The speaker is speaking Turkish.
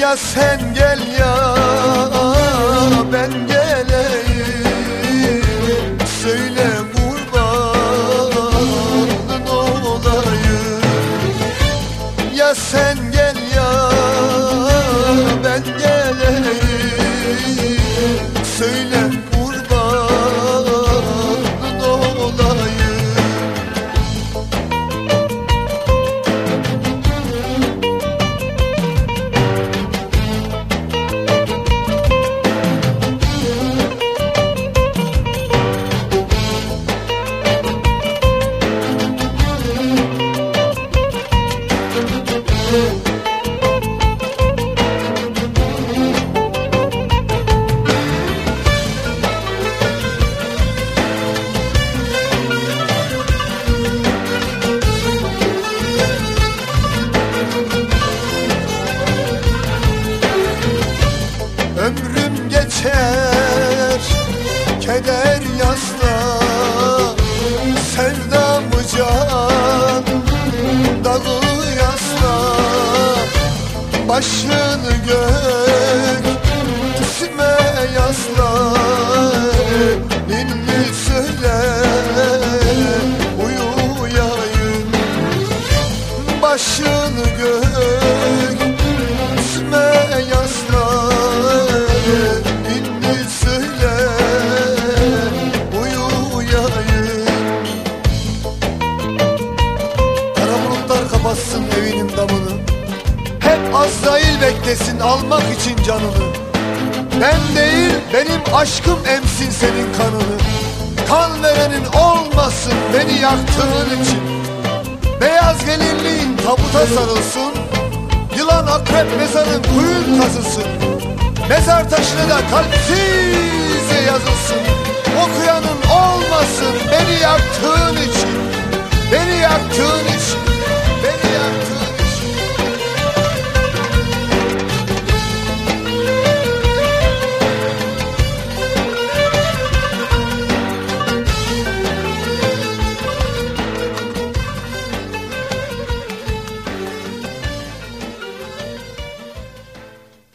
Ya sen gel ya ben geleyim. Söyle kurbanın olayım. Ya sen gel ya ben geleyim. Söyle Başını gök üstüme yasla Ninni söyle uyuyayım Başını gök Azrail beklesin almak için canını. Ben değil benim aşkım emsin senin kanını. Kan verenin olmasın beni yaktığın için. Beyaz gelinliğin tabuta sarılsın. Yılan akrep mezarın kuyun kazısın. Mezar taşına da kalpsizce yazılsın. Okuyanın olmasın Beni yaktığın için